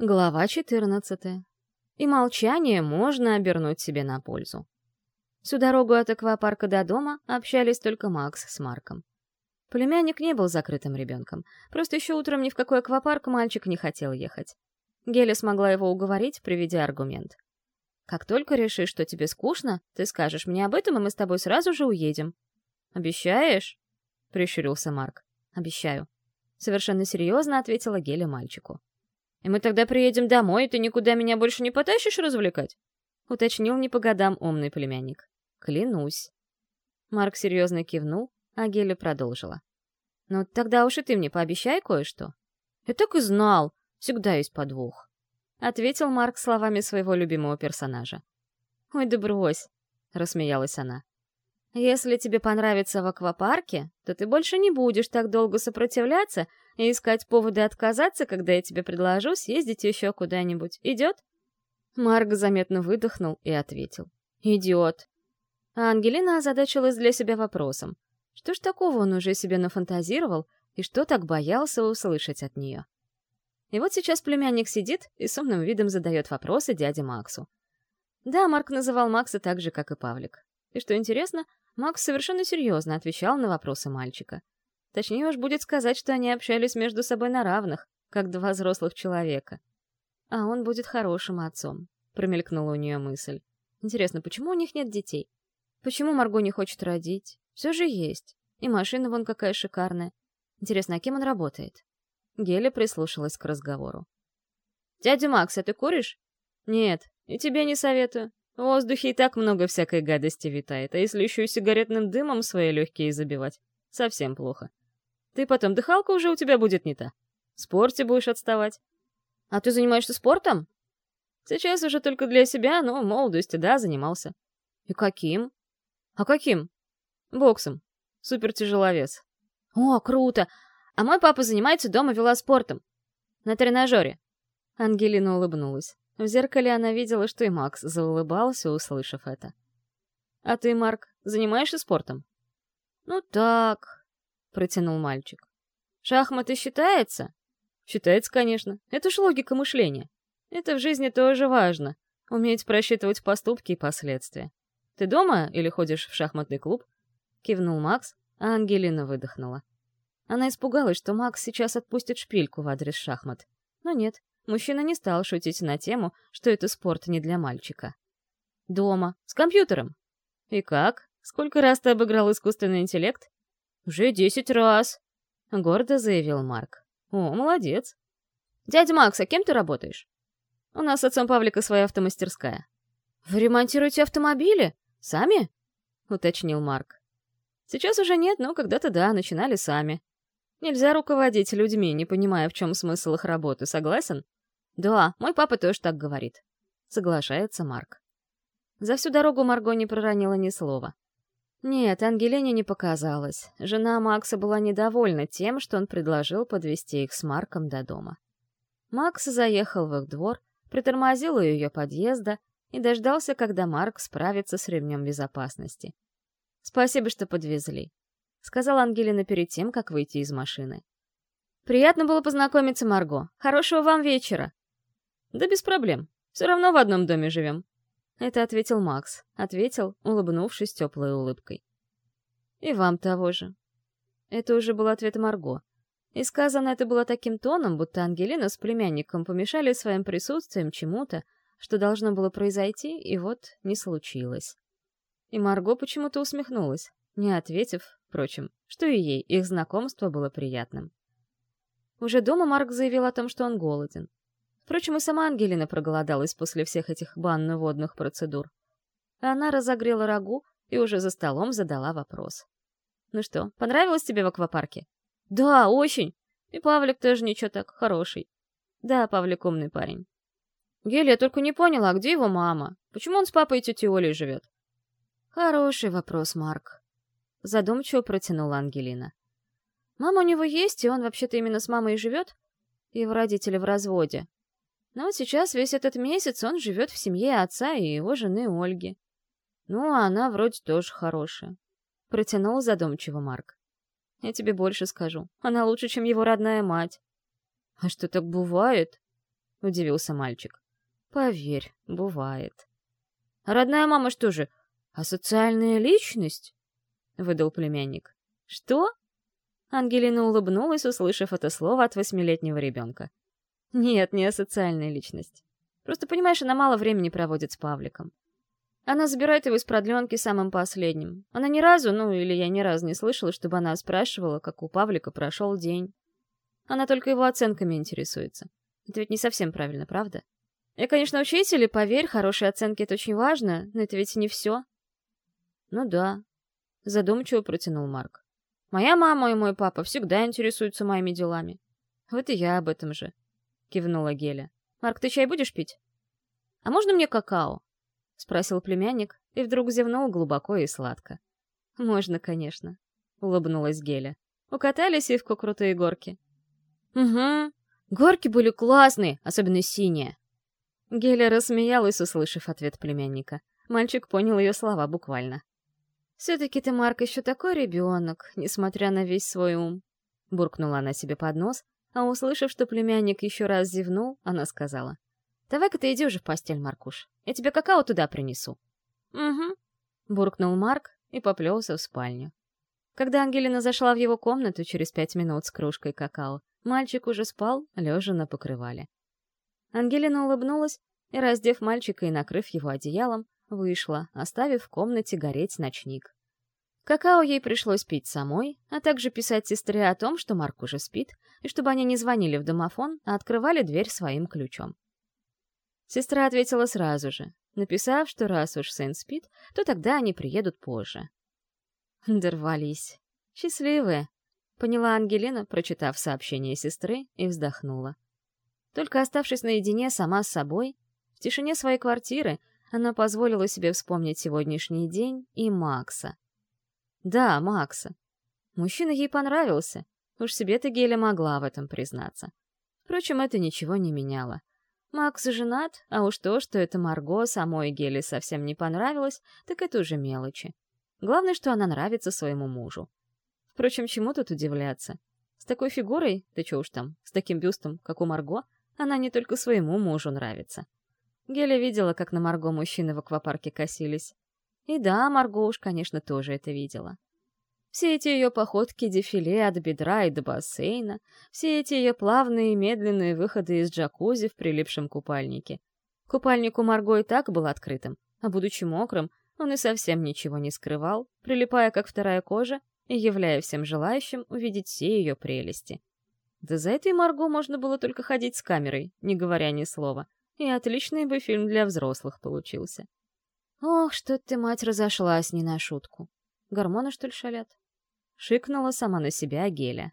Глава 14. И молчание можно обернуть себе на пользу. Всю дорогу от аквапарка до дома общались только Макс с Марком. Племянник не был закрытым ребенком, просто еще утром ни в какой аквапарк мальчик не хотел ехать. Геля смогла его уговорить, приведя аргумент. «Как только решишь, что тебе скучно, ты скажешь мне об этом, и мы с тобой сразу же уедем». «Обещаешь?» — прищурился Марк. «Обещаю». Совершенно серьезно ответила Геля мальчику. И мы тогда приедем домой, и ты никуда меня больше не потащишь развлекать?» — уточнил не по годам умный племянник. «Клянусь». Марк серьезно кивнул, а Геля продолжила. «Ну, тогда уж и ты мне пообещай кое-что». «Я так и знал. Всегда есть подвох», — ответил Марк словами своего любимого персонажа. «Ой, да брось», — рассмеялась она. «Если тебе понравится в аквапарке, то ты больше не будешь так долго сопротивляться и искать поводы отказаться, когда я тебе предложу съездить еще куда-нибудь. Идет?» Марк заметно выдохнул и ответил. «Идет». А Ангелина озадачилась для себя вопросом. Что ж такого он уже себе нафантазировал, и что так боялся услышать от нее? И вот сейчас племянник сидит и с умным видом задает вопросы дяде Максу. Да, Марк называл Макса так же, как и Павлик. И что интересно, Макс совершенно серьезно отвечал на вопросы мальчика. Точнее уж будет сказать, что они общались между собой на равных, как два взрослых человека. А он будет хорошим отцом, промелькнула у нее мысль. Интересно, почему у них нет детей? Почему Марго не хочет родить? Все же есть. И машина вон какая шикарная. Интересно, а кем он работает? Геля прислушалась к разговору. «Дядя Макс, а ты куришь?» «Нет, и тебе не советую. В воздухе и так много всякой гадости витает, а если еще и сигаретным дымом свои легкие забивать, совсем плохо. Ты потом, дыхалка уже у тебя будет не та. В спорте будешь отставать. А ты занимаешься спортом? Сейчас уже только для себя, но в молодости, да, занимался. И каким? А каким? Боксом. Супер тяжеловес. О, круто! А мой папа занимается дома велоспортом. На тренажере. Ангелина улыбнулась. В зеркале она видела, что и Макс заулыбался, услышав это. «А ты, Марк, занимаешься спортом?» «Ну так», — протянул мальчик. «Шахматы считается?» «Считается, конечно. Это ж логика мышления. Это в жизни тоже важно. Уметь просчитывать поступки и последствия. Ты дома или ходишь в шахматный клуб?» Кивнул Макс, а Ангелина выдохнула. Она испугалась, что Макс сейчас отпустит шпильку в адрес шахмат. Но нет, мужчина не стал шутить на тему, что это спорт не для мальчика. «Дома, с компьютером». «И как? Сколько раз ты обыграл искусственный интеллект?» «Уже десять раз», — гордо заявил Марк. «О, молодец». «Дядя Макс, а кем ты работаешь?» «У нас с отцом Павлика своя автомастерская». «Вы ремонтируете автомобили? Сами?» — уточнил Марк. «Сейчас уже нет, но когда-то да, начинали сами. Нельзя руководить людьми, не понимая, в чем смысл их работы, согласен?» «Да, мой папа тоже так говорит», — соглашается Марк. За всю дорогу Марго не проронила ни слова. Нет, Ангелине не показалось. Жена Макса была недовольна тем, что он предложил подвести их с Марком до дома. Макс заехал в их двор, притормозил у ее подъезда и дождался, когда Марк справится с ремнем безопасности. «Спасибо, что подвезли», — сказала Ангелина перед тем, как выйти из машины. «Приятно было познакомиться, Марго. Хорошего вам вечера». «Да без проблем. Все равно в одном доме живем. Это ответил Макс. Ответил, улыбнувшись теплой улыбкой. «И вам того же». Это уже был ответ Марго. И сказано это было таким тоном, будто Ангелина с племянником помешали своим присутствием чему-то, что должно было произойти, и вот не случилось. И Марго почему-то усмехнулась, не ответив, впрочем, что и ей их знакомство было приятным. Уже дома Марк заявил о том, что он голоден. Впрочем, и сама Ангелина проголодалась после всех этих банно-водных процедур. Она разогрела рагу и уже за столом задала вопрос. «Ну что, понравилось тебе в аквапарке?» «Да, очень! И Павлик тоже ничего так, хороший». «Да, Павлик умный парень». «Гелия только не поняла, а где его мама? Почему он с папой и тетей Олей живет?» «Хороший вопрос, Марк», — задумчиво протянула Ангелина. «Мама у него есть, и он вообще-то именно с мамой и живет. Его родители в разводе. Но сейчас весь этот месяц он живет в семье отца и его жены Ольги. Ну, а она вроде тоже хорошая. Протянул задумчиво Марк. Я тебе больше скажу. Она лучше, чем его родная мать. А что так бывает? — удивился мальчик. «Поверь, бывает». «А родная мама что же, асоциальная личность?» — выдал племянник. «Что?» Ангелина улыбнулась, услышав это слово от восьмилетнего ребенка. «Нет, не асоциальная личность. Просто, понимаешь, она мало времени проводит с Павликом. Она забирает его из продленки самым последним. Она ни разу, ну или я ни разу не слышала, чтобы она спрашивала, как у Павлика прошел день. Она только его оценками интересуется. Это ведь не совсем правильно, правда? Я, конечно, учитель, и поверь, хорошие оценки — это очень важно, но это ведь не все. Ну да, задумчиво протянул Марк. Моя мама и мой папа всегда интересуются моими делами. Вот и я об этом же, кивнула Геля. Марк, ты чай будешь пить? А можно мне какао? — спросил племянник и вдруг зевнул глубоко и сладко. «Можно, конечно», — улыбнулась Геля. «Укатались Ивку крутые горки». «Угу. Горки были классные, особенно синие». Геля рассмеялась, услышав ответ племянника. Мальчик понял ее слова буквально. «Все-таки ты, Марк, еще такой ребенок, несмотря на весь свой ум», — буркнула она себе под нос, а услышав, что племянник еще раз зевнул, она сказала. Давай-ка ты иди уже в постель, Маркуш. Я тебе какао туда принесу. Угу. Буркнул Марк и поплелся в спальню. Когда Ангелина зашла в его комнату через пять минут с кружкой какао, мальчик уже спал, лежа на покрывале. Ангелина улыбнулась и, раздев мальчика и накрыв его одеялом, вышла, оставив в комнате гореть ночник. Какао ей пришлось пить самой, а также писать сестре о том, что Марк уже спит, и чтобы они не звонили в домофон, а открывали дверь своим ключом. Сестра ответила сразу же, написав, что раз уж сын спит, то тогда они приедут позже. Дорвались. Счастливые, поняла Ангелина, прочитав сообщение сестры, и вздохнула. Только оставшись наедине сама с собой, в тишине своей квартиры, она позволила себе вспомнить сегодняшний день и Макса. Да, Макса. Мужчина ей понравился, уж себе-то Геля могла в этом признаться. Впрочем, это ничего не меняло. Макс женат, а уж то, что это Марго самой Геле совсем не понравилось, так это уже мелочи. Главное, что она нравится своему мужу. Впрочем, чему тут удивляться? С такой фигурой, да чё уж там, с таким бюстом, как у Марго, она не только своему мужу нравится. Геля видела, как на Марго мужчины в аквапарке косились. И да, Марго уж, конечно, тоже это видела. Все эти ее походки дефиле от бедра и до бассейна, все эти ее плавные и медленные выходы из джакузи в прилипшем купальнике. Купальник у Марго и так был открытым, а будучи мокрым, он и совсем ничего не скрывал, прилипая как вторая кожа и являя всем желающим увидеть все ее прелести. Да за этой Марго можно было только ходить с камерой, не говоря ни слова, и отличный бы фильм для взрослых получился. Ох, что ты, мать, разошлась не на шутку. Гормоны, что ли, шалят? Шикнула сама на себя Геля.